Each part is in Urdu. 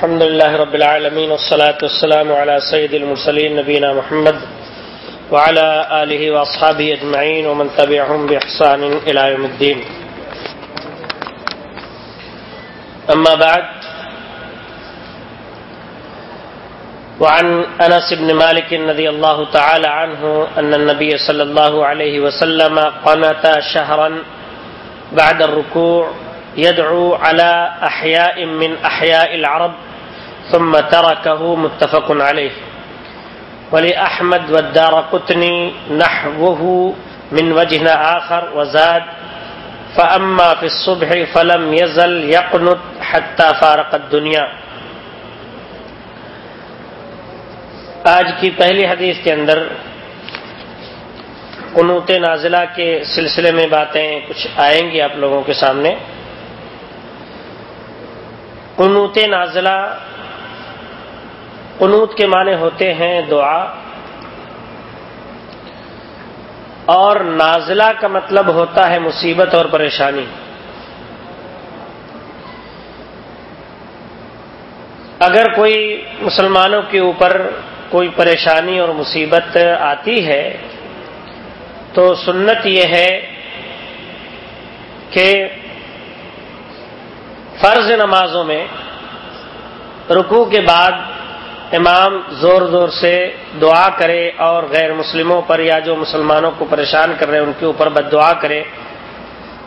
الحمد لله رب العالمين والصلاة والسلام على سيد المرسلين نبينا محمد وعلى آله وأصحابه أجمعين ومن تبعهم بإحسان إلى يوم الدين. أما بعد، وعن أنس بن مالك رضي الله تعالى عنه أن النبي صلى الله عليه وسلم قنت شهرا بعد الركوع يدعو على أحياء من أحياء العرب ثم تركه متفق عليه. ولأحمد والدار قطني نحوه من وجه آخر وزاد. فأما في الصبح فلم يزل يقنط حتى فارق الدنيا. آج کی پہلی حدیث کے اندر قنوت نازلہ کے سلسلے میں باتیں کچھ آئیں گی آپ لوگوں کے سامنے. قنوت نازلہ قنوت کے معنی ہوتے ہیں دعا اور نازلہ کا مطلب ہوتا ہے مصیبت اور پریشانی اگر کوئی مسلمانوں کے اوپر کوئی پریشانی اور مصیبت آتی ہے تو سنت یہ ہے کہ فرض نمازوں میں رکوع کے بعد امام زور زور سے دعا کرے اور غیر مسلموں پر یا جو مسلمانوں کو پریشان کر رہے ہیں، ان کے اوپر بد دعا کرے۔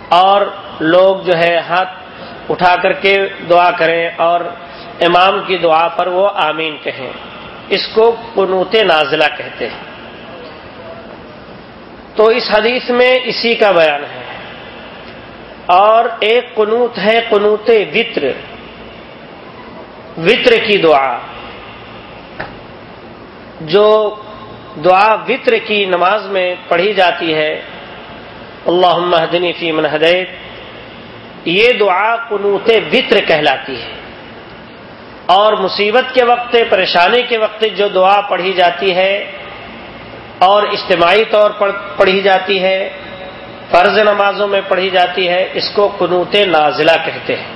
اور لوگ جو ہے ہاتھ اٹھا کر کے دعا کریں اور امام کی دعا پر وہ آمین کہیں۔ اس کو قنوت نازلہ کہتے ہیں۔ تو اس حدیث میں اسی کا بیان ہے۔ اور ایک قنوت ہے قنوت وطر۔ وطر کی دعا۔ جو دعا وطر کی نماز میں پڑھی جاتی ہے اللہ مہدنی فی من ہدیت، یہ دعا قنوت وطر کہلاتی ہے۔ اور مصیبت کے وقت، پریشانی کے وقت جو دعا پڑھی جاتی ہے، اور اجتماعی طور پر پڑھی جاتی ہے، فرض نمازوں میں پڑھی جاتی ہے، اس کو قنوت نازلہ کہتے ہیں۔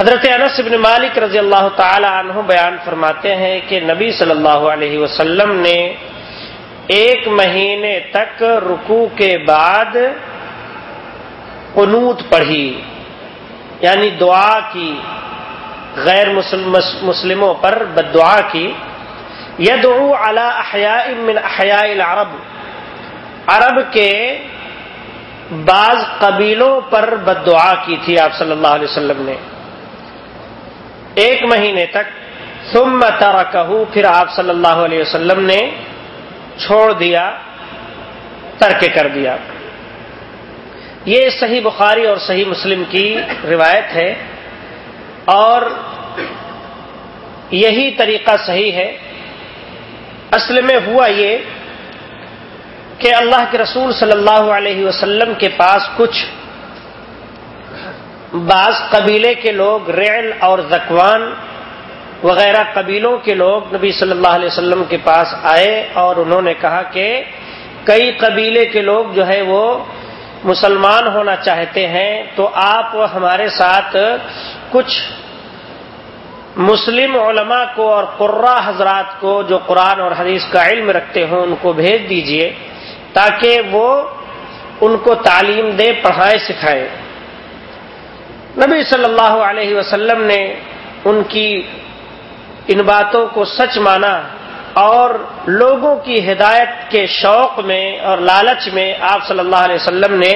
حضرت انس بن مالک رضی اللہ تعالی عنہ بیان فرماتے ہیں کہ نبی صلی اللہ علیہ وسلم نے ایک مہینے تک رکوع کے بعد قنوت پڑھی یعنی دعا کی، غیر مسلموں پر بد دعا کی۔ یدعو علی احیاء من احیاء العرب۔ عرب کے بعض قبیلوں پر بد دعا کی تھی آپ صلی اللہ علیہ وسلم نے۔ ایک مہینے تک۔ ثم ترکہو، پھر آپ صلی اللہ علیہ وسلم نے چھوڑ دیا، ترک کر دیا۔ یہ صحیح بخاری اور صحیح مسلم کی روایت ہے۔ اور یہی طریقہ صحیح ہے۔ اصل میں ہوا یہ کہ اللہ کے رسول صلی اللہ علیہ وسلم کے پاس کچھ بعض قبیلے کے لوگ ریل اور زکوان وغیرہ قبیلوں کے لوگ نبی صلی اللہ علیہ وسلم کے پاس آئے اور انہوں نے کہا کہ کئی قبیلے کے لوگ جو ہے وہ مسلمان ہونا چاہتے ہیں تو آپ ہمارے ساتھ کچھ مسلم علماء کو اور قرہ حضرات کو جو قرآن اور حدیث کا علم رکھتے ہوں ان کو بھیج دیجیے تاکہ وہ ان کو تعلیم دے، پڑھائے، سکھائے۔ نبی صلی اللہ علیہ وسلم نے ان کی ان باتوں کو سچ مانا اور لوگوں کی ہدایت کے شوق میں اور لالچ میں آپ صلی اللہ علیہ وسلم نے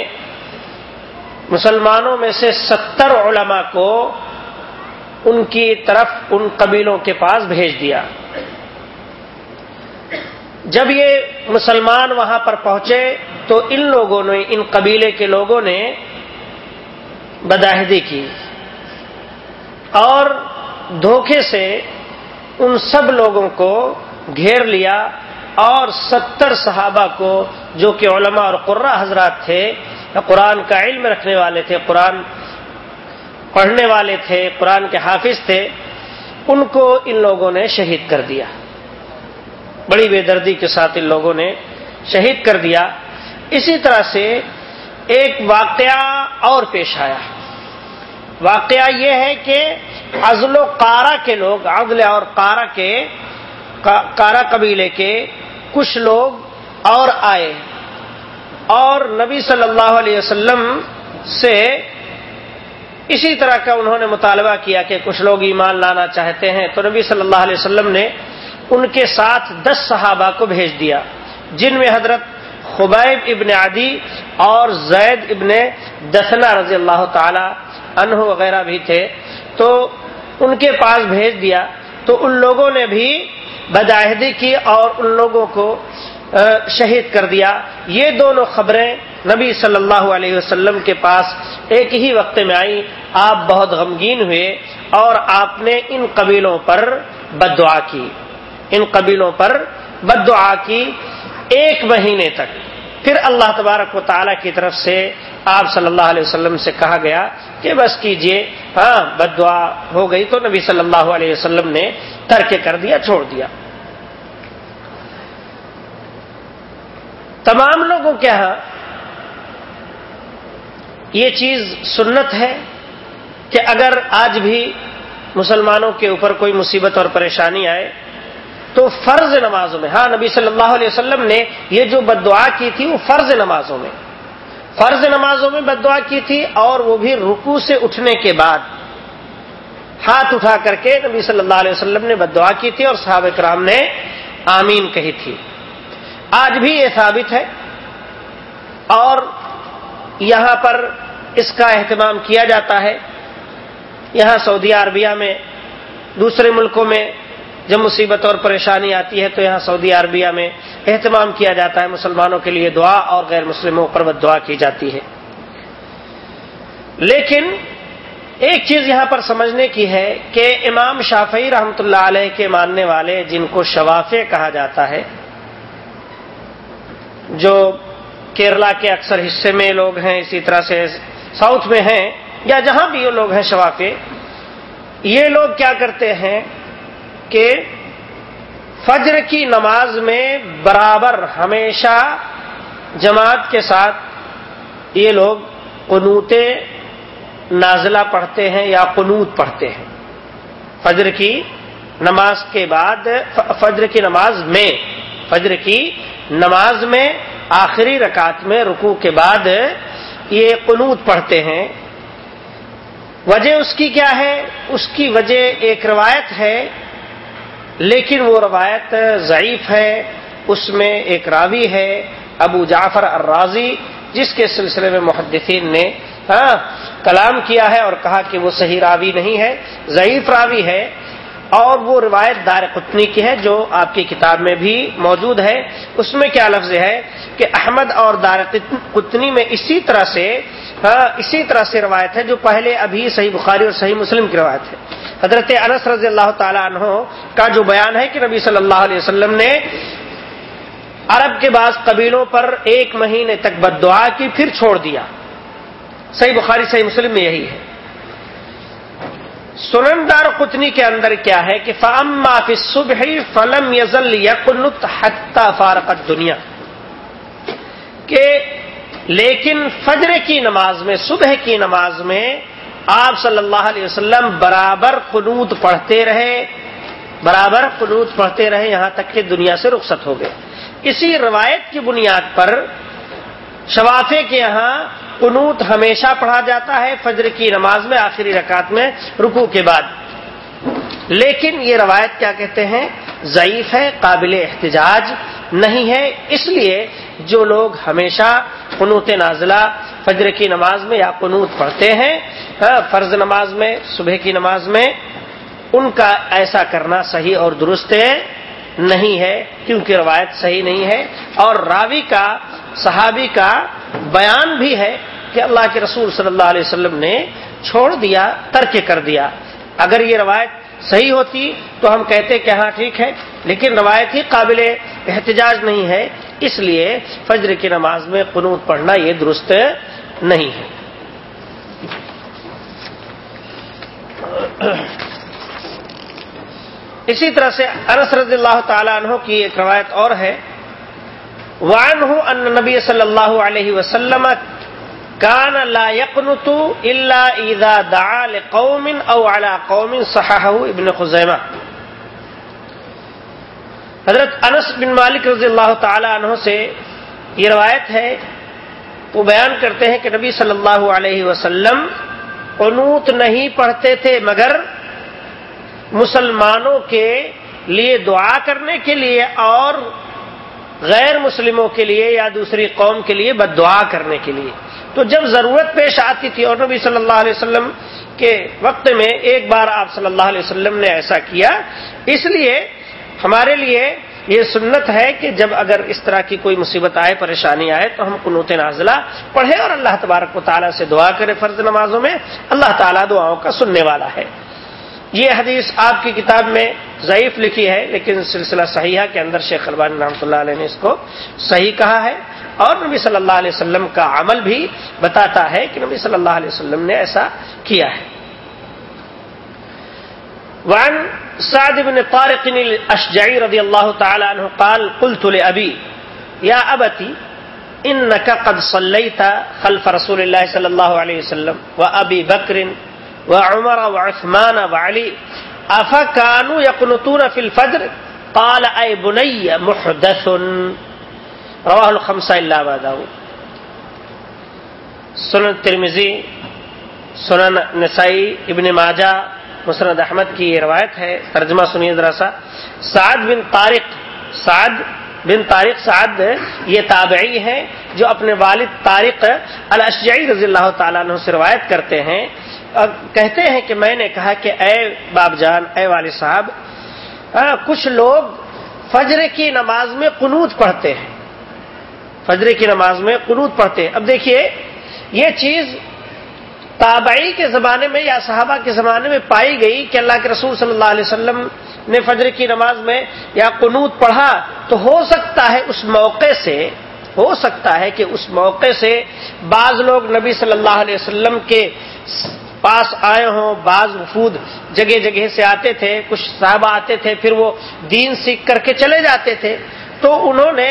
مسلمانوں میں سے ستر علماء کو ان کی طرف ان قبیلوں کے پاس بھیج دیا۔ جب یہ مسلمان وہاں پر پہنچے تو ان لوگوں نے، ان قبیلے کے لوگوں نے بداہدی کی۔ اور دھوکے سے ان سب لوگوں کو گھیر لیا اور ستر صحابہ کو جو کہ علماء اور قرہ حضرات تھے قرآن کا علم رکھنے والے تھے، قرآن پڑھنے والے تھے، قرآن کے حافظ تھے، ان کو ان لوگوں نے شہید کر دیا۔ بڑی بے دردی کے ساتھ ان لوگوں نے شہید کر دیا۔ اسی طرح سے ایک واقعہ اور پیش آیا واقعہ یہ ہے کہ ازل و کارا کے لوگ عزل اور کارا کے کارا قبیلے کے کچھ لوگ اور آئے۔ اور نبی صلی اللہ علیہ وسلم سے اسی طرح کا انہوں نے مطالبہ کیا کہ کچھ لوگ ایمان لانا چاہتے ہیں۔ تو نبی صلی اللہ علیہ وسلم نے ان کے ساتھ دس صحابہ کو بھیج دیا، جن میں حضرت خبیب ابن عدی اور زید ابن دسنا رضی اللہ تعالی انہ وغیرہ بھی تھے، تو ان کے پاس بھیج دیا۔ تو ان لوگوں نے بھی بداہدی کی اور ان لوگوں کو شہید کر دیا۔ یہ دونوں خبریں نبی صلی اللہ علیہ وسلم کے پاس ایک ہی وقت میں آئی آپ بہت غمگین ہوئے اور آپ نے ان قبیلوں پر بد دعا کی۔ ان قبیلوں پر بد دعا کی۔ ایک مہینے تک۔ پھر اللہ تبارک و تعالی کی طرف سے آپ صلی اللہ علیہ وسلم سے کہا گیا کہ بس کیجیے۔ ہاں بد دعا ہو گئی تو نبی صلی اللہ علیہ وسلم نے ترک کر دیا، چھوڑ دیا۔ تمام لوگوں کے ہاں یہ چیز سنت ہے کہ اگر آج بھی مسلمانوں کے اوپر کوئی مصیبت اور پریشانی آئے تو فرض نمازوں میں ہاں نبی صلی اللہ علیہ وسلم نے یہ جو بد دعا کی تھی وہ فرض نمازوں میں۔ فرض نمازوں میں بد دعا کی تھی اور وہ بھی رکو سے اٹھنے کے بعد۔ ہاتھ اٹھا کر کے نبی صلی اللہ علیہ وسلم نے بد دعا کی تھی اور صحابہ کرام نے آمین کہی تھی۔ آج بھی یہ ثابت ہے۔ اور یہاں پر اس کا اہتمام کیا جاتا ہے۔ یہاں سعودی عربیہ میں، دوسرے ملکوں میں جب مصیبت اور پریشانی آتی ہے تو یہاں سعودی عربیہ میں اہتمام کیا جاتا ہے، مسلمانوں کے لیے دعا اور غیر مسلموں پر بد دعا کی جاتی ہے۔ لیکن ایک چیز یہاں پر سمجھنے کی ہے کہ امام شافعی رحمت اللہ علیہ کے ماننے والے جن کو شوافے کہا جاتا ہے، جو کیرلا کے اکثر حصے میں لوگ ہیں، اسی طرح سے ساؤتھ میں ہیں یا جہاں بھی یہ لوگ ہیں شوافے یہ لوگ کیا کرتے ہیں؟ کہ فجر کی نماز میں برابر ہمیشہ جماعت کے ساتھ یہ لوگ قنوت نازلہ پڑھتے ہیں یا قنوت پڑھتے ہیں۔ فجر کی نماز کے بعد فجر کی نماز میں، فجر کی نماز میں آخری رکعت میں رکوع کے بعد یہ قنوت پڑھتے ہیں۔ وجہ اس کی کیا ہے؟ اس کی وجہ ایک روایت ہے لیکن وہ روایت ضعیف ہے، اس میں ایک راوی ہے، ابو جعفر الرازی، جس کے سلسلے میں محدثین نے ہاں کلام کیا ہے اور کہا کہ وہ صحیح راوی نہیں ہے، ضعیف راوی ہے۔ اور وہ روایت دار قطنی کی ہے، جو آپ کی کتاب میں بھی موجود ہے۔ اس میں کیا لفظ ہے کہ احمد اور دار قطنی میں اسی طرح سے ہاں اسی طرح سے روایت ہے، جو پہلے ابھی صحیح بخاری اور صحیح مسلم کی روایت ہے۔ حضرت انس رضی اللہ تعالیٰ عنہ کا جو بیان ہے کہ نبی صلی اللہ علیہ وسلم نے عرب کے بعض قبیلوں پر ایک مہینے تک بد دعا کی، پھر چھوڑ دیا۔ صحیح بخاری، صحیح مسلم میں یہی ہے۔ سنندار قطنی کے اندر کیا ہے کہ فام معافی صبح فلم یزل یقنت حتہ فارقت دنیا کہ لیکن فجر کی نماز میں، صبح کی نماز میں آپ صلی اللہ علیہ وسلم برابر قنوت پڑھتے رہے، برابر قنوت پڑھتے رہے، یہاں تک کہ دنیا سے رخصت ہو گئے۔ اسی روایت کی بنیاد پر شوافے کے یہاں قنوت ہمیشہ پڑھا جاتا ہے، فجر کی نماز میں، آخری رکعت میں رکو کے بعد۔ لیکن یہ روایت کیا کہتے ہیں؟ ضعیف ہے، قابل احتجاج نہیں ہے۔ اس لیے جو لوگ ہمیشہ قنوت نازلہ، فجر کی نماز میں یا قنوت پڑھتے ہیں ہاں، فرض نماز میں، صبح کی نماز میں، ان کا ایسا کرنا صحیح اور درست نہیں ہے، کیونکہ روایت صحیح نہیں ہے۔ اور راوی کا، صحابی کا بیان بھی ہے کہ اللہ کے رسول صلی اللہ علیہ وسلم نے چھوڑ دیا، ترک کر دیا۔ اگر یہ روایت صحیح ہوتی تو ہم کہتے کہ ہاں ٹھیک ہے، لیکن روایت ہی قابل احتجاج نہیں ہے، اس لیے فجر کی نماز میں قنوت پڑھنا یہ درست نہیں ہے۔ اسی طرح سے انس رضی اللہ تعالی عنہ کی ایک روایت اور ہے۔ وان ہوں ان نبی صلی اللہ علیہ وسلم کان لا یقنت الا اذا دعا لقوم او على قوم صححه ابن خزیمہ حضرت انس بن مالک رضی اللہ تعالی عنہ سے یہ روایت ہے، وہ بیان کرتے ہیں کہ نبی صلی اللہ علیہ وسلم قنوت نہیں پڑھتے تھے، مگر مسلمانوں کے لیے دعا کرنے کے لیے اور غیر مسلموں کے لیے یا دوسری قوم کے لیے بد دعا کرنے کے لیے۔ تو جب ضرورت پیش آتی تھی اور نبی صلی اللہ علیہ وسلم کے وقت میں ایک بار آپ صلی اللہ علیہ وسلم نے ایسا کیا، اس لیے ہمارے لیے یہ سنت ہے کہ جب اگر اس طرح کی کوئی مصیبت آئے، پریشانی آئے، تو ہم قنوت نازلہ پڑھیں اور اللہ تبارک و تعالیٰ سے دعا کریں فرض نمازوں میں۔ اللہ تعالیٰ دعاؤں کا سننے والا ہے۔ یہ حدیث آپ کی کتاب میں ضعیف لکھی ہے، لیکن سلسلہ صحیحہ کے اندر شیخ البانی رحمۃ اللہ علیہ نے اس کو صحیح کہا ہے۔ اور نبی صلی اللہ علیہ وسلم کا عمل بھی بتاتا ہے کہ نبی صلی اللہ علیہ وسلم نے ایسا کیا ہے۔ وعن سعد بن طارق الاشجعي رضي الله تعالى عنه قال، قلت لأبي، يا أبتي، إنك قد صليت خلف رسول الله صلى الله عليه وسلم وأبي بكر وعمر وعثمان وعلي، أفكانوا يقنطون في الفجر؟ قال، أي بني محدث. رواه الخمسة إلا ما سنن الترمذي سنن نسائی ابن ماجہ مسرد احمد کی یہ روایت ہے، ترجمہ سنیے ذرا سا. سعد بن طارق، سعد بن طارق، سعد یہ تابعی ہیں جو اپنے والد طارق الاشجعی رضی اللہ تعالیٰ عنہ سے روایت کرتے ہیں۔ اور کہتے ہیں کہ میں نے کہا کہ اے باب جان، اے والد صاحب کچھ لوگ فجر کی نماز میں قنوت پڑھتے ہیں۔ فجر کی نماز میں قنوت پڑھتے ہیں۔ اب دیکھیے، یہ چیز تابعی کے زمانے میں یا صحابہ کے زمانے میں پائی گئی کہ اللہ کے رسول صلی اللہ علیہ وسلم نے فجر کی نماز میں یا قنوت پڑھا تو ہو سکتا ہے اس موقع سے، ہو سکتا ہے کہ اس موقع سے بعض لوگ نبی صلی اللہ علیہ وسلم کے پاس آئے ہوں، بعض وفود جگہ جگہ سے آتے تھے، کچھ صحابہ آتے تھے، پھر وہ دین سیکھ کر کے چلے جاتے تھے۔ تو انہوں نے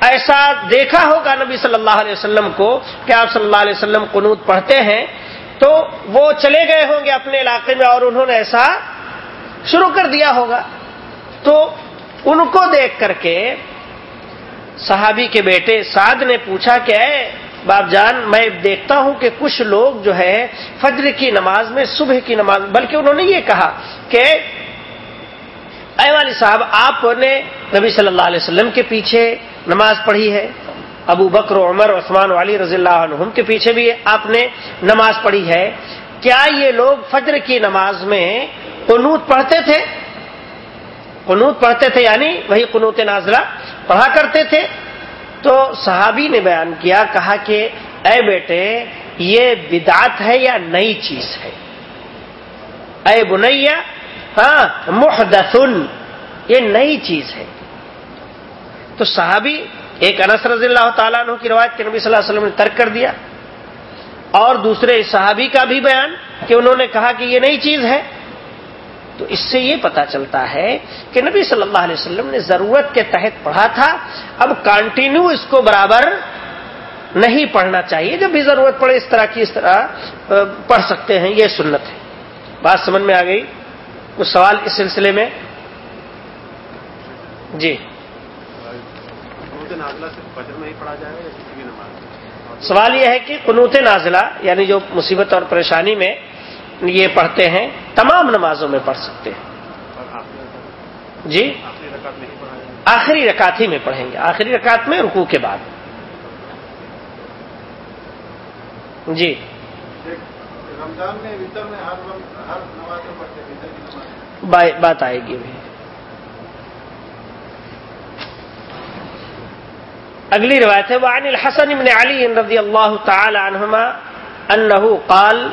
ایسا دیکھا ہوگا نبی صلی اللہ علیہ وسلم کو کہ آپ صلی اللہ علیہ وسلم قنوت پڑھتے ہیں تو وہ چلے گئے ہوں گے اپنے علاقے میں اور انہوں نے ایسا شروع کر دیا ہوگا۔ تو ان کو دیکھ کر کے صحابی کے بیٹے سعد نے پوچھا کہ اے باپ جان، میں دیکھتا ہوں کہ کچھ لوگ جو ہے فجر کی نماز میں، صبح کی نماز بلکہ انہوں نے یہ کہا کہ اے والی صاحب، آپ نے نبی صلی اللہ علیہ وسلم کے پیچھے نماز پڑھی ہے، ابو بکر عمر، عثمان علی رضی اللہ عنہم کے پیچھے بھی آپ نے نماز پڑھی ہے۔ کیا یہ لوگ فجر کی نماز میں قنوت پڑھتے تھے؟ قنوت پڑھتے تھے یعنی وہی قنوت نازلہ پڑھا کرتے تھے۔ تو صحابی نے بیان کیا، کہا کہ اے بیٹے، یہ بدعت ہے یا نئی چیز ہے؟ اے بنیا ہاں محدثن یہ نئی چیز ہے۔ تو صحابی، ایک انس رضی اللہ تعالیٰ عنہ کی روایت کے نبی صلی اللہ علیہ وسلم نے ترک کر دیا۔ اور دوسرے صحابی کا بھی بیان کہ انہوں نے کہا کہ یہ نئی چیز ہے۔ تو اس سے یہ پتا چلتا ہے کہ نبی صلی اللہ علیہ وسلم نے ضرورت کے تحت پڑھا تھا۔ اب کانٹینیو اس کو برابر نہیں پڑھنا چاہیے۔ جب بھی ضرورت پڑے اس طرح کی اس طرح پڑھ سکتے ہیں۔ یہ سنت ہے۔ بات سمجھ میں آ گئی؟ کچھ سوال اس سلسلے میں جی سوال یہ ہے کہ قنوت نازلہ یعنی جو مصیبت اور پریشانی میں یہ پڑھتے ہیں تمام نمازوں میں پڑھ سکتے ہیں۔ جی؟ آخری رکعت ہی میں پڑھیں گے۔ آخری رکعت میں رکوع کے بعد۔ جی۔ رمضان میں بات آئے گی ابھی۔ اگلی روایت ہے، وعن الحسن بن علی رضی اللہ تعالی عنہما انه قال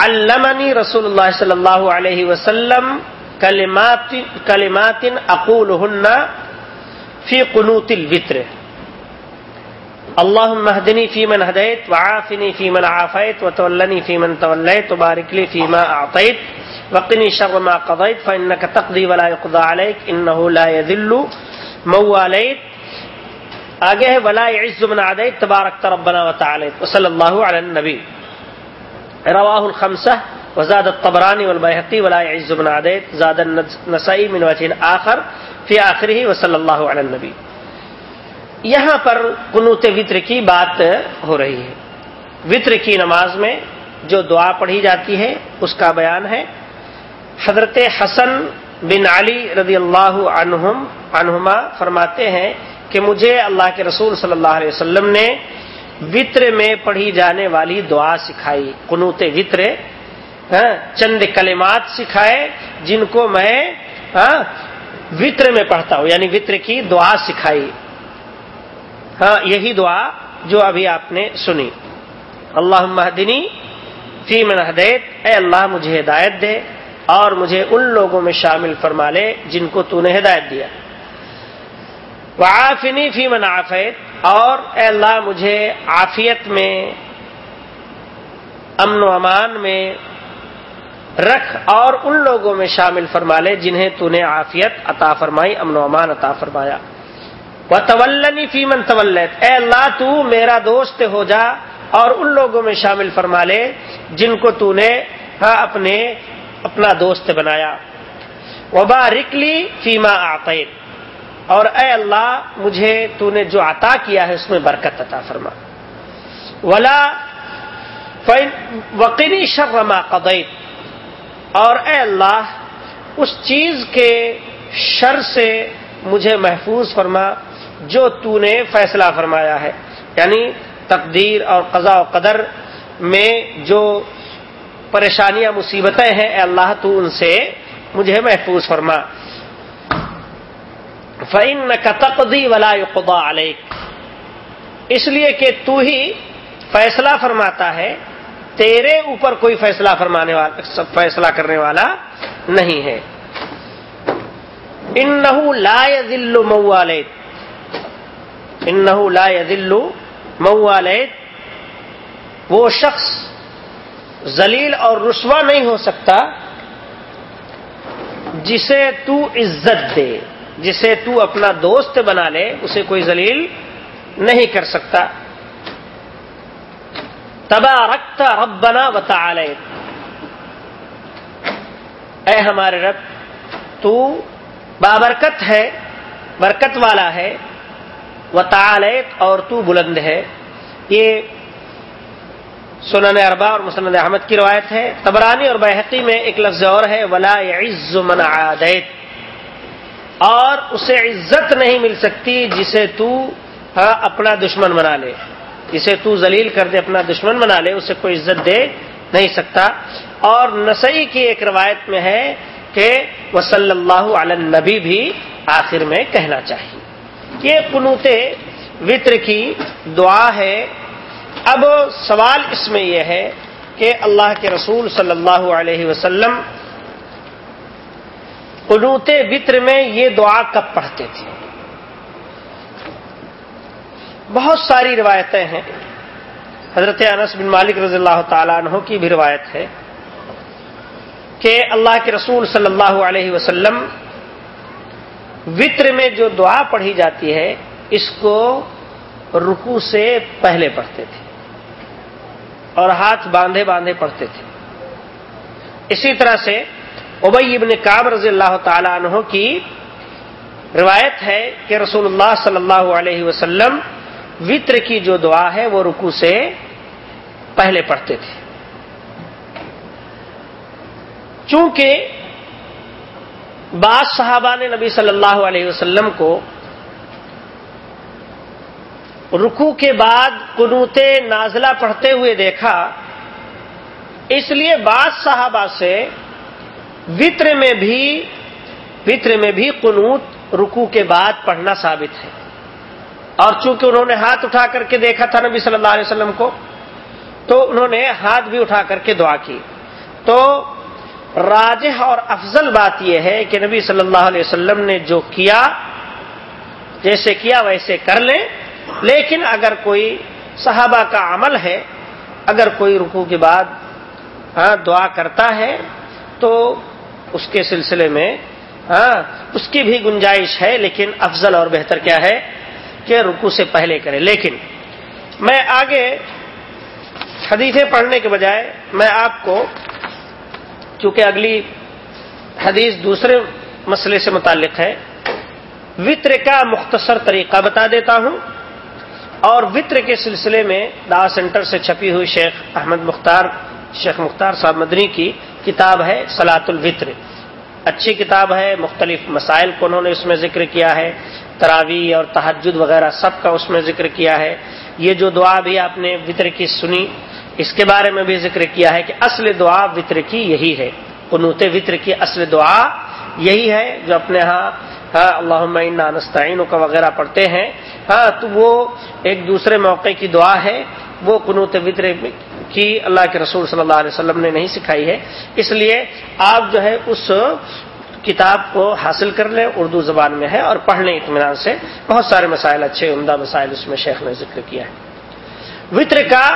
علمني رسول الله صلى الله عليه وسلم كلمات كلمات اقولهن في قنوت الوتر۔ اللهم اهدني فيمن هديت وعافني فيمن عافيت وتولني فيمن توليت وبارك لي فيما اعطيت وقني شر ما قضيت فانك تقضي ولا يقضى عليك انه لا يذل من واليت آگے ہے ولا عز من عدیت تبارک ربنا و تعالی وصلی اللہ علی النبی رواہ الخمسہ وزاد الطبرانی والبیحقی ولا عز من عدیت زاد النسائی من وجہ آخر فی آخری وصلی اللہ علی النبی یہاں پر قنوت وطر کی بات ہو رہی ہے۔ وطر کی نماز میں جو دعا پڑھی جاتی ہے، اس کا بیان ہے۔ حضرت حسن بن علی رضی اللہ عنہم، عنہما فرماتے ہیں کہ مجھے اللہ کے رسول صلی اللہ علیہ وسلم نے وطر میں پڑھی جانے والی دعا سکھائی۔ قنوت وطر ہاں، چند کلمات سکھائے جن کو میں ہاں، وطر میں پڑھتا ہوں یعنی وطر کی دعا سکھائی۔ ہاں، یہی دعا جو ابھی آپ نے سنی۔ اللہ مہدنی فی من ہدیت اے اللہ مجھے ہدایت دے اور مجھے ان لوگوں میں شامل فرما لے جن کو تو نے ہدایت دیا۔ وعافنی فی من عافیت، اور اے اللہ مجھے عافیت میں، امن و امان میں رکھ اور ان لوگوں میں شامل فرما لے جنہیں تو نے عافیت عطا فرمائی، امن و امان عطا فرمایا۔ طولنی فی من طولت اے اللہ، تو میرا دوست ہو جا اور ان لوگوں میں شامل فرما لے جن کو تو نے ہاں اپنے، اپنا دوست بنایا۔ وبا رکلی فیما آقیت اور اے اللہ، مجھے تو نے جو عطا کیا ہے، اس میں برکت عطا فرما۔ ولا وقینی شرما قدیت اور اے اللہ، اس چیز کے شر سے مجھے محفوظ فرما۔ جو تو نے فیصلہ فرمایا ہے۔ یعنی تقدیر اور قضاء و قدر میں جو پریشانیاں، مصیبتیں ہیں، اے اللہ تو ان سے مجھے محفوظ فرما۔ فعن تقدی ولا قبا علیک اس لیے کہ تو ہی فیصلہ فرماتا ہے، تیرے اوپر کوئی فیصلہ فرمانے والا، فیصلہ کرنے والا نہیں ہے۔ ان لا ذل موالت ان لا ذلو موالت وہ شخص ذلیل اور رسوا نہیں ہو سکتا، جسے تو عزت دے، جسے تو اپنا دوست بنا لے، اسے کوئی ذلیل نہیں کر سکتا۔ تبا رکھتا رب بنا اے ہمارے رب، تو بابرکت ہے، برکت والا ہے۔ و اور تو بلند ہے۔ یہ سنن اربا اور مسند احمد کی روایت ہے۔ تبرانی اور بحقی میں ایک لفظ اور ہے، ولا عز من عادیت اور اسے عزت نہیں مل سکتی جسے تو ہاں، اپنا دشمن بنا لے۔ جسے تو ذلیل کر دے، اپنا دشمن بنا لے، اسے کوئی عزت دے نہیں سکتا۔ اور نسائی کی ایک روایت میں ہے کہ وہ صلی اللہ علیہ نبی بھی آخر میں کہنا چاہیے۔ یہ قنوت وطر کی دعا ہے۔ اب سوال اس میں یہ ہے کہ اللہ کے رسول صلی اللہ علیہ وسلم قنوت وطر میں یہ دعا کب پڑھتے تھے؟ بہت ساری روایتیں ہیں۔ حضرت انس بن مالک رضی اللہ تعالیٰ عنہ کی بھی روایت ہے کہ اللہ کے رسول صلی اللہ علیہ وسلم وطر میں جو دعا پڑھی جاتی ہے، اس کو رکو سے پہلے پڑھتے تھے۔ اور ہاتھ باندھے باندھے پڑھتے تھے۔ اسی طرح سے ابئی ابن کاب رضی اللہ تعالی عنہ کی روایت ہے کہ رسول اللہ صلی اللہ علیہ وسلم وطر کی جو دعا ہے، وہ رکو سے پہلے پڑھتے تھے۔ چونکہ بعض صحابہ نے نبی صلی اللہ علیہ وسلم کو رکو کے بعد قنوت نازلہ پڑھتے ہوئے دیکھا، اس لیے بعض صحابہ سے وطر میں بھی، وطر میں بھی قنوت رکو کے بعد پڑھنا ثابت ہے۔ اور چونکہ انہوں نے ہاتھ اٹھا کر کے دیکھا تھا نبی صلی اللہ علیہ وسلم کو، تو انہوں نے ہاتھ بھی اٹھا کر کے دعا کی۔ تو راجح اور افضل بات یہ ہے کہ نبی صلی اللہ علیہ وسلم نے جو کیا، جیسے کیا ویسے کر لیں، لیکن اگر کوئی صحابہ کا عمل ہے، اگر کوئی رکو کے بعد ہاں دعا کرتا ہے، تو اس کے سلسلے میں ہاں اس کی بھی گنجائش ہے، لیکن افضل اور بہتر کیا ہے کہ رکو سے پہلے کرے۔ لیکن میں آگے حدیثیں پڑھنے کے بجائے میں آپ کو چونکہ اگلی حدیث دوسرے مسئلے سے متعلق ہے۔ وطر کا مختصر طریقہ بتا دیتا ہوں۔ اور وطر کے سلسلے میں دا سینٹر سے چھپی ہوئی شیخ احمد مختار، شیخ مختار صاحب مدنی کی کتاب ہے سلاط الوطر۔ اچھی کتاب ہے، مختلف مسائل کو انہوں نے اس میں ذکر کیا ہے۔ تراوی اور تحجد وغیرہ سب کا اس میں ذکر کیا ہے۔ یہ جو دعا بھی آپ نے وطر کی سنی اس کے بارے میں بھی ذکر کیا ہے کہ اصل دعا وطر کی یہی ہے۔ قنوت وطر کی اصل دعا یہی ہے جو اپنے ہاں ہاں اللہ نستعین کا وغیرہ پڑھتے ہیں۔ ہاں تو وہ ایک دوسرے موقع کی دعا ہے۔ وہ قنوت وطر کی اللہ کے رسول صلی اللہ علیہ وسلم نے نہیں سکھائی ہے۔ اس لیے آپ جو ہے اس کتاب کو حاصل کر لیں، اردو زبان میں ہے اور پڑھ لیں اطمینان سے۔ بہت سارے مسائل اچھے، عمدہ مسائل اس میں شیخ نے ذکر کیا ہے۔ وطر کا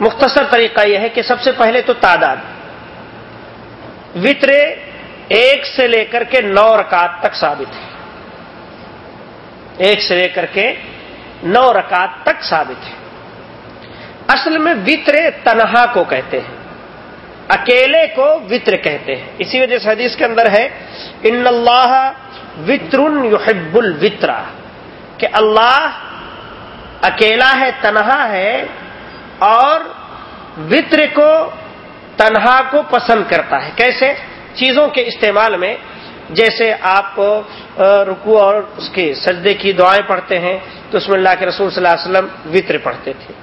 مختصر طریقہ یہ ہے کہ سب سے پہلے تو تعداد۔ وطر ایک سے لے کر کے نو رکعت تک ثابت ہے ایک سے لے کر کے نو رکعت تک ثابت ہے اصل میں وطر تنہا کو کہتے ہیں۔ اکیلے کو وطر کہتے ہیں۔ اسی وجہ سے حدیث کے اندر ہے، ان اللہ وطر یحب الوطرا کہ اللہ اکیلا ہے، تنہا ہے اور وطر کو تنہا کو پسند کرتا ہے۔ کیسے؟ چیزوں کے استعمال میں جیسے آپ رکو اور اس کے سجدے کی دعائیں پڑھتے ہیں تو اس میں اللہ کے رسول صلی اللہ علیہ وسلم وطر پڑھتے تھے۔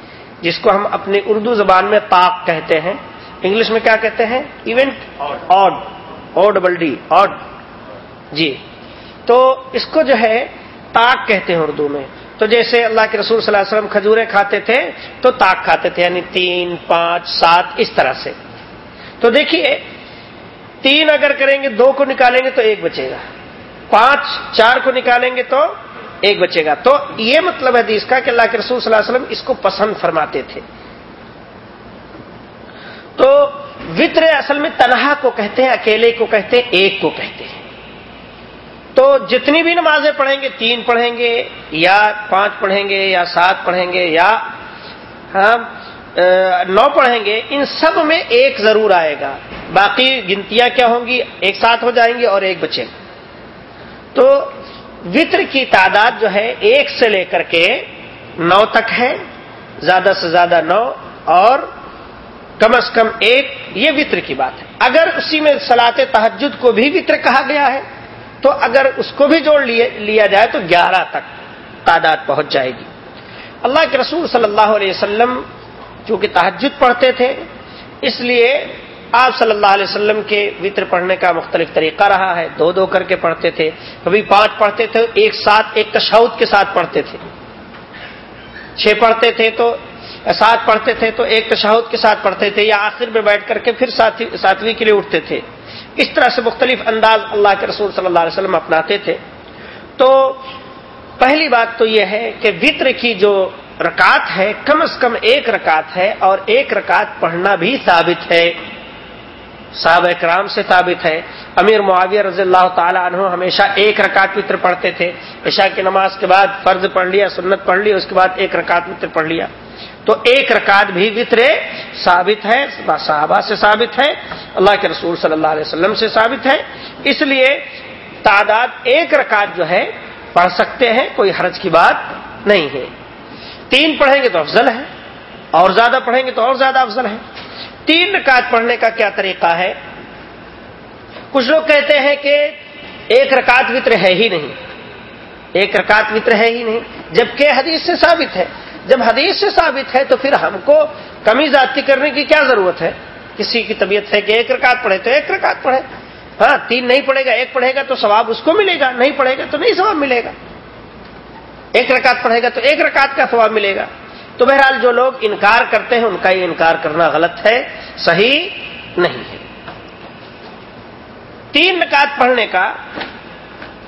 جس کو ہم اپنی اردو زبان میں طاق کہتے ہیں۔ انگلش میں کیا کہتے ہیں؟ Event? Odd O double D odd جی۔ تو اس کو جو ہے تاک کہتے ہیں اردو میں۔ تو جیسے اللہ کے رسول صلی اللہ علیہ وسلم کھجورے کھاتے تھے تو تاک کھاتے تھے یعنی تین، پانچ، سات، اس طرح سے۔ تو دیکھیے، تین اگر کریں گے، دو کو نکالیں گے تو ایک بچے گا۔ پانچ، چار کو نکالیں گے تو ایک بچے گا۔ تو یہ مطلب ہے اس کا کہ اللہ کے رسول صلی اللہ علیہ وسلم اس کو پسند فرماتے تھے۔ تو وطر اصل میں تنہا کو کہتے ہیں، اکیلے کو کہتے ہیں، ایک کو کہتے ہیں۔ تو جتنی بھی نمازیں پڑھیں گے، تین پڑھیں گے، یا پانچ پڑھیں گے، یا سات پڑھیں گے، یا ہاں، نو پڑھیں گے، ان سب میں ایک ضرور آئے گا۔ باقی گنتیاں کیا ہوں گی؟ ایک ساتھ ہو جائیں گی اور ایک بچے تو وطر کی تعداد جو ہے، ایک سے لے کر کے نو تک ہے، زیادہ سے زیادہ نو، اور کم از کم ایک، یہ وطر کی بات ہے۔ اگر اسی میں سلاط تحجد کو بھی وطر کہا گیا ہے تو اگر اس کو بھی جوڑ لیا جائے تو گیارہ تک تعداد پہنچ جائے گی۔ اللہ کے رسول صلی اللہ علیہ وسلم چونکہ تحجد پڑھتے تھے، اس لیے آپ صلی اللہ علیہ وسلم کے وطر پڑھنے کا مختلف طریقہ رہا ہے۔ دو دو کر کے پڑھتے تھے، کبھی پانچ پڑھتے تھے، ایک ساتھ، ایک تشہد کے ساتھ پڑھتے تھے۔ چھ پڑھتے تھے تو سات پڑھتے تھے تو ایک تشہد کے ساتھ پڑھتے تھے یا آخر میں بیٹھ کر کے پھر ساتویں کے لیے اٹھتے تھے۔ اس طرح سے مختلف انداز اللہ کے رسول صلی اللہ علیہ وسلم اپناتے تھے۔ تو پہلی بات تو یہ ہے کہ وطر کی جو رکعت ہے، کم از کم ایک رکعت ہے اور ایک رکعت پڑھنا بھی ثابت ہے۔ صحابہ اکرام سے ثابت ہے۔ امیر معاویہ رضی اللہ تعالی عنہ ہمیشہ ایک رکعت وطر پڑھتے تھے۔ عشاء کی نماز کے بعد فرض پڑھ لیا، سنت پڑھ لیا اس کے بعد ایک رکعت وطر پڑھ لیا۔ تو ایک رکعت بھی وطر ثابت ہے صحابہ سے ثابت ہے، اللہ کے رسول صلی اللہ علیہ وسلم سے ثابت ہے۔ اس لیے تعداد ایک رکعت جو ہے، پڑھ سکتے ہیں، کوئی حرج کی بات نہیں ہے۔ تین پڑھیں گے تو افضل ہے، اور زیادہ پڑھیں گے تو اور زیادہ افضل ہے۔ تین رکعت پڑھنے کا کیا طریقہ ہے؟ کچھ لوگ کہتے ہیں کہ ایک رکعت وطر ہے ہی نہیں۔ ایک رکعت وطر ہے ہی نہیں، جبکہ حدیث سے ثابت ہے۔ جب حدیث سے ثابت ہے تو پھر ہم کو کمی ذاتی کرنے کی کیا ضرورت ہے؟ کسی کی طبیعت ہے کہ ایک رکعت پڑھے تو ایک رکعت پڑھے۔ ہاں تین نہیں پڑھے گا، ایک پڑھے گا تو ثواب اس کو ملے گا، نہیں پڑھے گا تو نہیں ثواب ملے گا۔ ایک رکعت پڑھے گا تو ایک رکعت کا ثواب ملے گا۔ تو بہرحال جو لوگ انکار کرتے ہیں ان کا یہ انکار کرنا غلط ہے، صحیح نہیں ہے۔ تین رکعت پڑھنے کا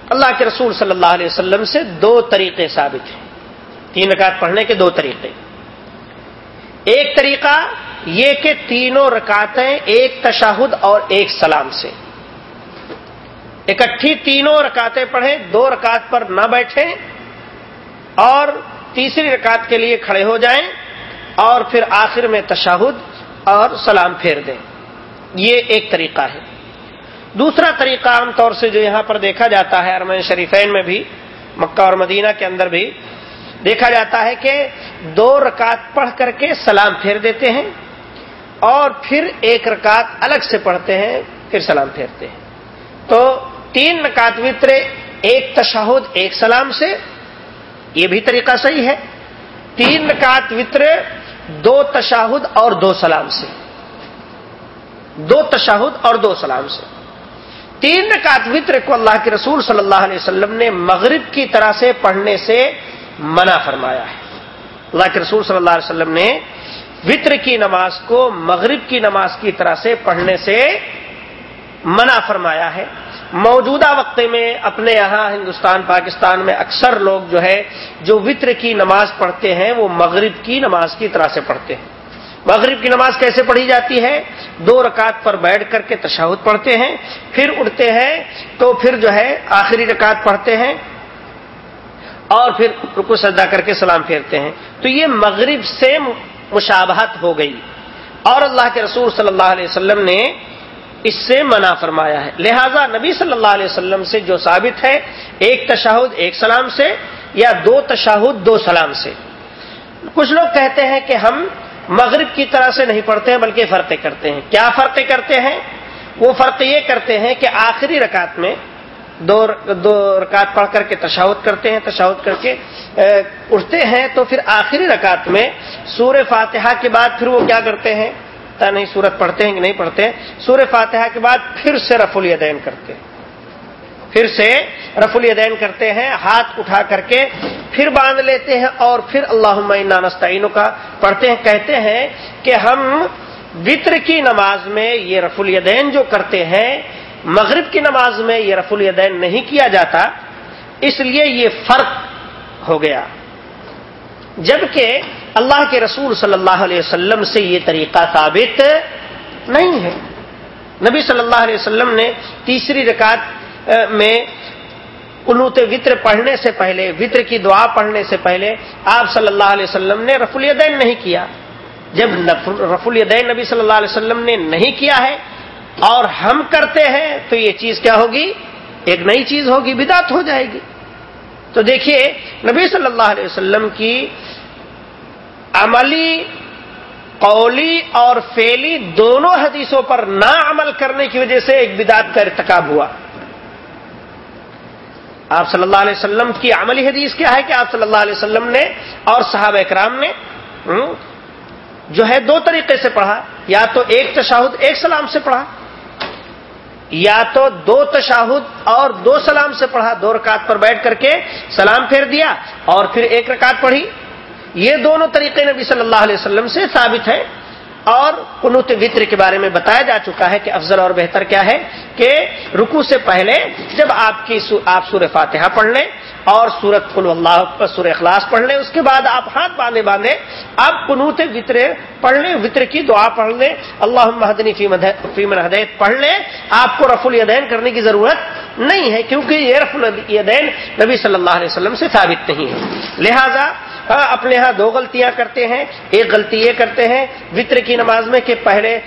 اللہ کے رسول صلی اللہ علیہ وسلم سے دو طریقے ثابت ہیں۔ تین رکعت پڑھنے کے دو طریقے۔ ایک طریقہ یہ کہ تینوں رکعتیں ایک تشاہد اور ایک سلام سے۔ اکٹھی تینوں رکاتیں پڑھیں، دو رکعت پر نہ بیٹھیں اور تیسری رکعت کے لیے کھڑے ہو جائیں اور پھر آخر میں تشاہد اور سلام پھیر دیں۔ یہ ایک طریقہ ہے۔ دوسرا طریقہ عام طور سے جو یہاں پر دیکھا جاتا ہے ارمین شریفین میں بھی، مکہ اور مدینہ کے اندر بھی دیکھا جاتا ہے کہ دو رکعت پڑھ کر کے سلام پھیر دیتے ہیں اور پھر ایک رکعت الگ سے پڑھتے ہیں، پھر سلام پھیرتے ہیں۔ تو تین رکعت وطر، ایک تشہد، ایک سلام سے یہ بھی طریقہ صحیح ہے۔ تین رکعت وطر، دو تشاہد اور دو سلام سے۔ دو تشاہد اور دو سلام سے۔ تین رکعت وطر کو اللہ کے رسول صلی اللہ علیہ وسلم نے مغرب کی طرح سے پڑھنے سے منع فرمایا ہے۔ اللہ کے رسول صلی اللہ علیہ وسلم نے وطر کی نماز کو مغرب کی نماز کی طرح سے پڑھنے سے منع فرمایا ہے۔ موجودہ وقت میں اپنے یہاں ہندوستان، پاکستان میں اکثر لوگ جو ہے، جو وطر کی نماز پڑھتے ہیں، وہ مغرب کی نماز کی طرح سے پڑھتے ہیں۔ مغرب کی نماز کیسے پڑھی جاتی ہے؟ دو رکعت پر بیٹھ کر کے تشہد پڑھتے ہیں، پھر اٹھتے ہیں تو پھر جو ہے، آخری رکعت پڑھتے ہیں۔ اور پھر رکو سجدہ کر کے سلام پھیرتے ہیں۔ تو یہ مغرب سے مشابہت ہو گئی۔ اور اللہ کے رسول صلی اللہ علیہ وسلم نے اس سے منع فرمایا ہے۔ لہذا نبی صلی اللہ علیہ وسلم سے جو ثابت ہے، ایک تشاہد ایک سلام سے یا دو تشاہد دو سلام سے۔ کچھ لوگ کہتے ہیں کہ ہم مغرب کی طرح سے نہیں پڑھتے ہیں، بلکہ فرقے کرتے ہیں۔ کیا فرقے کرتے ہیں؟ وہ فرق یہ کرتے ہیں کہ آخری رکعت میں دو دو رکعت پڑھ کر کے تشاوت کرتے ہیں تشاوت کر کے اٹھتے ہیں تو پھر آخری رکعت میں سور فاتحہ کے بعد پھر وہ کیا کرتے ہیں؟ تا نہیں، سورت پڑھتے ہیں کہ نہیں پڑھتے سور فاتحہ کے بعد پھر سے رف الیدین کرتے ہیں۔ پھر سے رف الیدین کرتے ہیں، ہاتھ اٹھا کر کے پھر باندھ لیتے ہیں اور پھر اللہ نانستعین کا پڑھتے ہیں، کہتے ہیں کہ ہم وطر کی نماز میں یہ رف الیدین جو کرتے ہیں مغرب کی نماز میں یہ رف الیدین نہیں کیا جاتا، اس لیے یہ فرق ہو گیا۔ جبکہ اللہ کے رسول صلی اللہ علیہ وسلم سے یہ طریقہ ثابت نہیں ہے۔ نبی صلی اللہ علیہ وسلم نے تیسری رکعت میں قنوت وطر پڑھنے سے پہلے، وطر کی دعا پڑھنے سے پہلے آپ صلی اللہ علیہ وسلم نے رف الیدین نہیں کیا۔ جب رف الیدین نبی صلی اللہ علیہ وسلم نے نہیں کیا ہے اور ہم کرتے ہیں تو یہ چیز کیا ہوگی؟ ایک نئی چیز ہوگی بدات ہو جائے گی۔ تو دیکھیے، نبی صلی اللہ علیہ وسلم کی عملی، قولی اور فیلی دونوں حدیثوں پر نہ عمل کرنے کی وجہ سے ایک بدات کا ارتکاب ہوا۔ آپ صلی اللہ علیہ وسلم کی عملی حدیث کیا ہے کہ آپ صلی اللہ علیہ وسلم نے اور صحابہ اکرام نے جو ہے دو طریقے سے پڑھا۔ یا تو ایک تشاہد، ایک سلام سے پڑھا۔ یا تو دو تشاہد اور دو سلام سے پڑھا، دو رکعت پر بیٹھ کر کے سلام پھیر دیا اور پھر ایک رکعت پڑھی۔ یہ دونوں طریقے نبی صلی اللہ علیہ وسلم سے ثابت ہیں۔ اور قنوت وطر کے بارے میں بتایا جا چکا ہے کہ افضل اور بہتر کیا ہے کہ رکو سے پہلے جب آپ کی آپ سور فاتحہ پڑھ لیں اور سورت فل اللہ سور اخلاص پڑھ لیں، اس کے بعد آپ ہاتھ باندھے باندھے آپ قنوت وطر پڑھ لیں، وطر کی دعا پڑھ لیں اللہ محدنی فیمن ہدیت پڑھ لیں۔ آپ کو رف الیدین کرنے کی ضرورت نہیں ہے کیونکہ یہ رف الیدین نبی صلی اللہ علیہ وسلم سے ثابت نہیں ہے۔ لہذا ہاں، اپنے ہاں دو غلطیاں کرتے ہیں۔ ایک غلطی یہ کرتے ہیں، وطر کی نماز میں کہ پہلے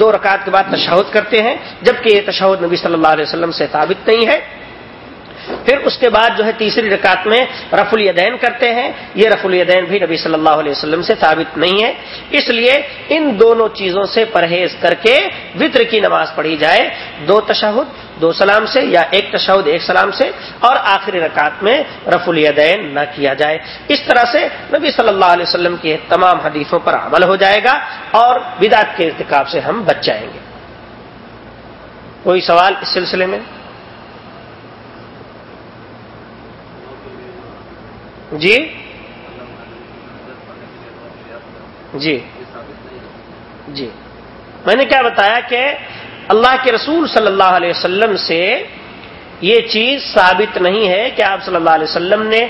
دو رکعت کے بعد تشہد کرتے ہیں، جبکہ یہ تشہد نبی صلی اللہ علیہ وسلم سے ثابت نہیں ہے۔ پھر اس کے بعد جو ہے تیسری رکعت میں رف الیدین کرتے ہیں، یہ رف الیدین بھی نبی صلی اللہ علیہ وسلم سے ثابت نہیں ہے۔ اس لیے ان دونوں چیزوں سے پرہیز کر کے وطر کی نماز پڑھی جائے۔ دو تشہد دو سلام سے یا ایک تشہد، ایک سلام سے اور آخری رکعت میں رف الیدین نہ کیا جائے۔ اس طرح سے نبی صلی اللہ علیہ وسلم کی تمام حدیثوں پر عمل ہو جائے گا اور بدعت کے ارتکاب سے ہم بچ جائیں گے۔ کوئی سوال اس سلسلے میں؟ جی؟ جی۔ جی۔ میں نے کیا بتایا کہ اللہ کے رسول صلی اللہ علیہ وسلم سے یہ چیز ثابت نہیں ہے کہ آپ صلی اللہ علیہ وسلم نے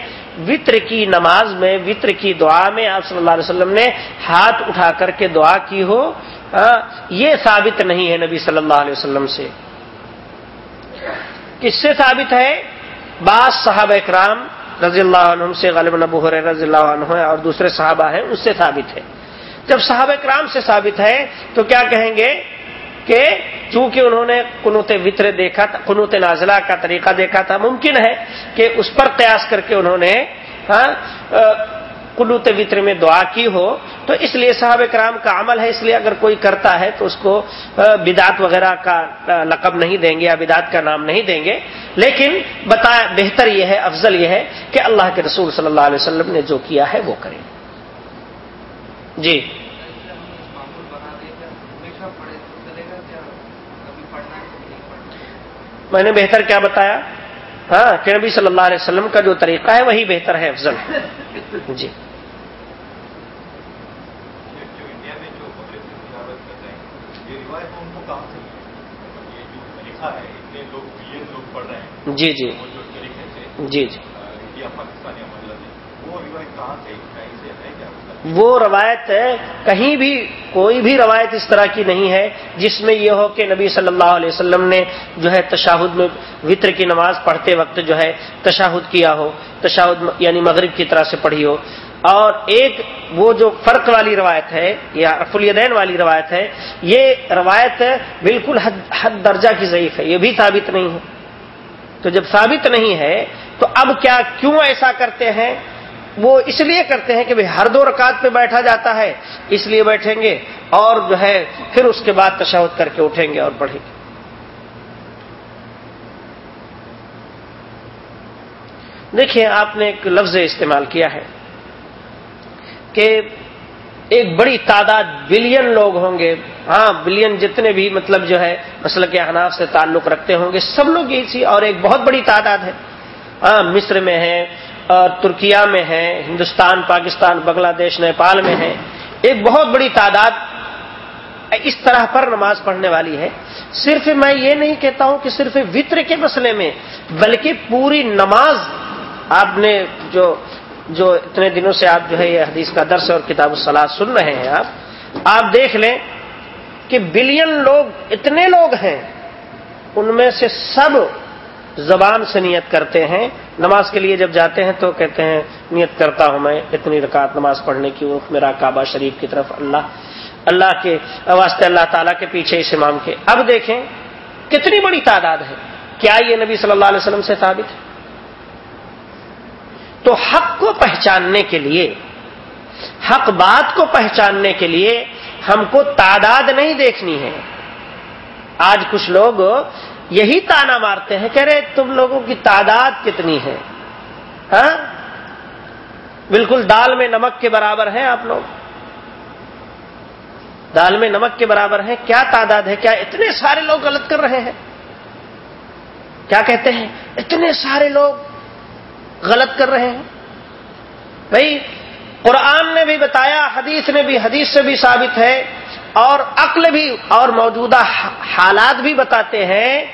وطر کی نماز میں، وطر کی دعا میں آپ صلی اللہ علیہ وسلم نے ہاتھ اٹھا کر کے دعا کی ہو ہاں، یہ ثابت نہیں ہے نبی صلی اللہ علیہ وسلم سے۔ کس سے ثابت ہے؟ بعض صحابہ اکرام رضی اللہ عنہ سے غالب نبو ہو رضی اللہ عنہ اور دوسرے صحابہ ہیں، اس سے ثابت ہے۔ جب صحابہ اکرام سے ثابت ہے تو کیا کہیں گے؟ کہ چونکہ انہوں نے قنوت وطر دیکھا تھا قنوت نازلہ کا طریقہ دیکھا تھا ممکن ہے کہ اس پر قیاس کر کے انہوں نے ہاں، قنوت وطر میں دعا کی ہو۔ تو اس لیے صاحب کرام کا عمل ہے اس لیے اگر کوئی کرتا ہے تو اس کو بدعت وغیرہ کا لقب نہیں دیں گے یا بدعت کا نام نہیں دیں گے۔ لیکن بتایا بہتر یہ ہے افضل یہ ہے کہ اللہ کے رسول صلی اللہ علیہ وسلم نے جو کیا ہے وہ کریں جی۔ میں نے بہتر کیا بتایا؟ ہاں کہ نبی صلی اللہ علیہ وسلم کا جو طریقہ ہے وہی بہتر ہے افضل۔ جی۔ جی جی۔ جی جی۔ وہ روایت کہیں بھی کوئی بھی روایت اس طرح کی نہیں ہے، جس میں یہ ہو کہ نبی صلی اللہ علیہ وسلم نے جو ہے تشاہد میں وطر کی نماز پڑھتے وقت جو ہے تشاہد کیا ہو، تشاہد یعنی مغرب کی طرح سے پڑھی ہو۔ اور ایک وہ جو فرق والی روایت ہے، یا رف الدین والی روایت ہے، یہ روایت بالکل حد حد درجہ کی ضعیف ہے، یہ بھی ثابت نہیں ہے۔ تو جب ثابت نہیں ہے، تو اب کیا، کیوں ایسا کرتے ہیں؟ وہ اس لیے کرتے ہیں کہ ہر دو رکعت پہ بیٹھا جاتا ہے، اس لیے بیٹھیں گے اور جو ہے پھر اس کے بعد تشہد کر کے اٹھیں گے اور پڑھیں گے۔ دیکھیں آپ نے ایک لفظ استعمال کیا ہے کہ ایک بڑی تعداد بلین لوگ ہوں گے۔ ہاں بلین جتنے بھی مطلب جو ہے مسل کے اناف سے تعلق رکھتے ہوں گے، سب لوگ اسی اور ایک بہت بڑی تعداد ہے۔ ہاں مصر میں ہے اور ترکیہ میں ہے، ہندوستان، پاکستان، بنگلہ دیش، نیپال میں ہے۔ ایک بہت بڑی تعداد اس طرح پر نماز پڑھنے والی ہے۔ صرف میں یہ نہیں کہتا ہوں کہ صرف وطر کے مسئلے میں، بلکہ پوری نماز آپ نے جو جو اتنے دنوں سے آپ جو ہے یہ حدیث کا درس اور کتاب الصلاح سن رہے ہیں آپ آپ دیکھ لیں کہ بلین لوگ، اتنے لوگ ہیں، ان میں سے سب زبان سے نیت کرتے ہیں، نماز کے لیے جب جاتے ہیں تو کہتے ہیں، نیت کرتا ہوں میں اتنی رکعت نماز پڑھنے کی، وہ میرا کعبہ شریف کی طرف اللہ اللہ کے واسطے اللہ تعالیٰ کے پیچھے اس امام کے۔ اب دیکھیں کتنی بڑی تعداد ہے۔ کیا یہ نبی صلی اللہ علیہ وسلم سے ثابت ہے؟ تو حق کو پہچاننے کے لیے، حق بات کو پہچاننے کے لیے ہم کو تعداد نہیں دیکھنی ہے۔ آج کچھ لوگ یہی تانا مارتے ہیں کہ رہے تم لوگوں کی تعداد کتنی ہے؟ ہاں؟ بالکل دال میں نمک کے برابر ہیں آپ لوگ۔ دال میں نمک کے برابر ہیں، کیا تعداد ہے؟ کیا اتنے سارے لوگ غلط کر رہے ہیں؟ کیا کہتے ہیں؟ اتنے سارے لوگ غلط کر رہے ہیں؟ بھائی، قرآن نے بھی بتایا، حدیث نے بھی، حدیث سے بھی ثابت ہے اور عقل بھی اور موجودہ حالات بھی بتاتے ہیں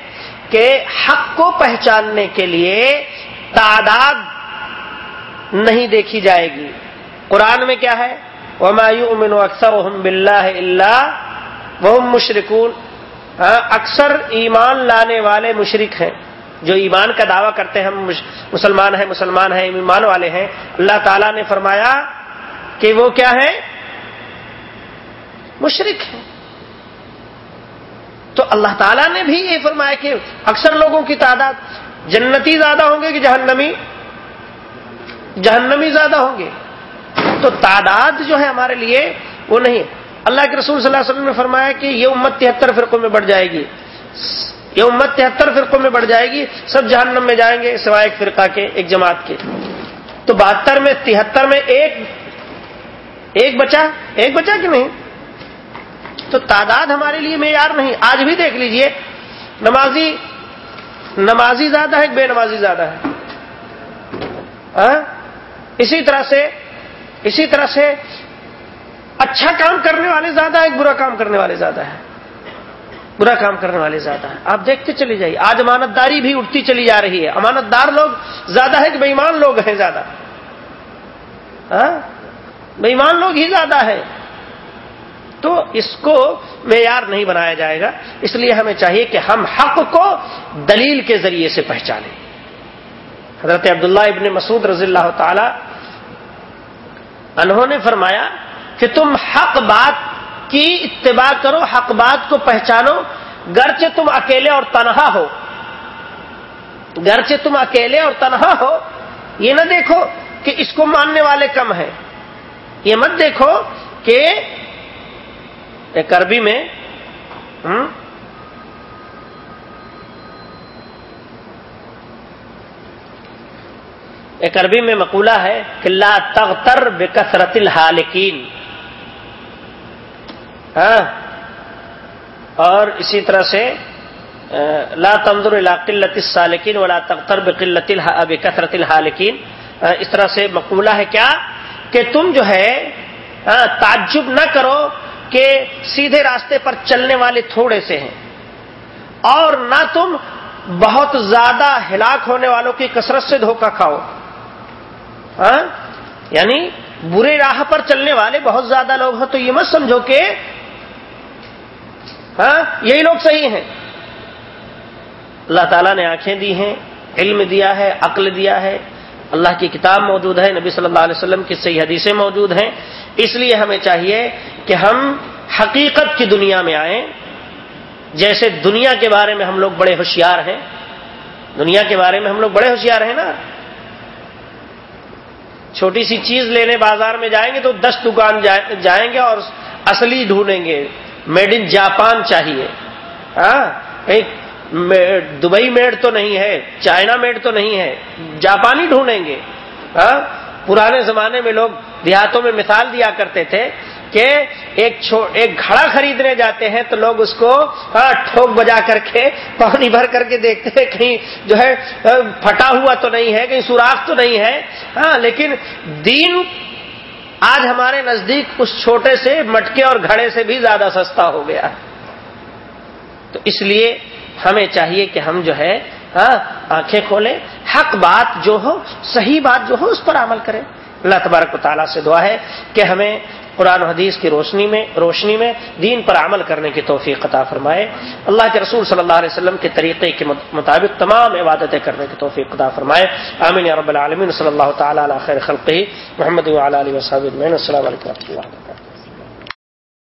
کہ حق کو پہچاننے کے لیے تعداد نہیں دیکھی جائے گی۔ قرآن میں کیا ہے؟ ومایو امن اکثر بلّہ اللہ وہ مشرقون ہاں، اکثر ایمان لانے والے مشرق ہیں۔ جو ایمان کا دعویٰ کرتے ہیں ہم مسلمان ہیں مسلمان ہیں ایمان والے ہیں۔ اللہ تعالیٰ نے فرمایا کہ وہ کیا ہے مشرق ہے تو اللہ تعالیٰ نے بھی یہ فرمایا کہ اکثر لوگوں کی تعداد جنتی زیادہ ہوں گے کہ جہنمی؟ جہنمی زیادہ ہوں گے۔ تو تعداد جو ہے ہمارے لیے وہ نہیں۔ اللہ کے رسول صلی اللہ علیہ وسلم نے فرمایا کہ یہ امت تہتر فرقوں میں بڑھ جائے گی۔ یہ امت تہتر فرقوں میں بڑھ جائے گی۔ سب جہنم میں جائیں گے سوائے ایک فرقہ کے، ایک جماعت کے۔ تو بہتر میں، تہتر میں ایک ایک بچا؟ ایک بچا کہ نہیں؟ تو تعداد ہمارے لیے معیار نہیں۔ آج بھی دیکھ لیجیے، نمازی نمازی زیادہ ہے بے نمازی زیادہ ہے؟ ہاں؟ اسی طرح سے، اسی طرح سے اچھا کام کرنے والے زیادہ ہے، برا کام کرنے والے زیادہ ہے۔ برا کام کرنے والے زیادہ ہے۔ آپ دیکھتے چلی جائیے۔ آج امانت داری بھی اٹھتی چلی جا رہی ہے۔ امانت دار لوگ زیادہ ہے کہ بےمان لوگ ہیں زیادہ؟ ہاں؟ بےمان لوگ ہی زیادہ ہے۔ تو اس کو معیار نہیں بنایا جائے گا۔ اس لیے ہمیں چاہیے کہ ہم حق کو دلیل کے ذریعے سے پہچانیں۔ حضرت عبداللہ ابن مسعود رضی اللہ تعالی انہوں نے فرمایا کہ تم حق بات کی اتباع کرو، حق بات کو پہچانو۔ گرچہ تم اکیلے اور تنہا ہو۔ گرچہ تم اکیلے اور تنہا ہو، یہ نہ دیکھو کہ اس کو ماننے والے کم ہیں۔ یہ مت دیکھو کہ ایک عربی میں ہاں؟ ایک عربی میں مقولہ ہے کہ لا تغتر بکثرت الحالکین. ہاں؟ اور اسی طرح سے، لا تنظر الى قلت السالکین ولا تغتر بقلت بکثرت الحالکین. ہاں، اس طرح سے مقولہ ہے کیا؟ کہ تم جو ہے ہاں، تعجب نہ کرو کہ سیدھے راستے پر چلنے والے تھوڑے سے ہیں۔ اور نہ تم بہت زیادہ ہلاک ہونے والوں کی کثرت سے دھوکہ کھاؤ۔ ہاں؟ یعنی برے راہ پر چلنے والے بہت زیادہ لوگ ہیں تو یہ مت سمجھو کہ ہاں یہی لوگ صحیح ہیں۔ اللہ تعالیٰ نے آنکھیں دی ہیں، علم دیا ہے، عقل دیا ہے۔ اللہ کی کتاب موجود ہے، نبی صلی اللہ علیہ وسلم کی صحیح حدیثیں موجود ہیں۔ اس لیے ہمیں چاہیے کہ ہم حقیقت کی دنیا میں آئیں۔ جیسے دنیا کے بارے میں ہم لوگ بڑے ہوشیار ہیں۔ دنیا کے بارے میں ہم لوگ بڑے ہوشیار ہیں نا۔ چھوٹی سی چیز لینے بازار میں جائیں گے تو دس دکان جائیں گے اور اصلی ڈھونڈیں گے۔ میڈ ان جاپان چاہیے۔ ہاں دبئی میڈ تو نہیں ہے، چائنا میڈ تو نہیں ہے۔ جاپانی ڈھونڈیں گے۔ ہاں پرانے زمانے میں لوگ دیہاتوں میں مثال دیا کرتے تھے کہ ایک ایک گھڑا خریدنے جاتے ہیں تو لوگ اس کو ہاں، ٹھوک بجا کر کے پانی بھر کر کے دیکھتے ہیں کہیں جو ہے، پھٹا ہوا تو نہیں ہے، کہیں سوراخ تو نہیں ہے۔ ہاں لیکن دین آج ہمارے نزدیک اس چھوٹے سے مٹکے اور گھڑے سے بھی زیادہ سستا ہو گیا تو اس لیے ہمیں چاہیے کہ ہم جو ہے ہاں، آنکھیں کھولیں، حق بات جو ہو، صحیح بات جو ہو، اس پر عمل کریں۔ اللہ تبارک و تعالیٰ سے دعا ہے کہ ہمیں قرآن و حدیث کی روشنی میں روشنی میں دین پر عمل کرنے کی توفیق عطا فرمائے۔ اللہ کے رسول صلی اللہ علیہ وسلم کے طریقے کے مطابق تمام عبادتیں کرنے کی توفیق عطا فرمائے۔ آمین رب العالمین۔ صلی اللہ تعالیٰ علیہ خیر خلقی محمد علیہ وسلم السلام علیکم و رحمۃ اللہ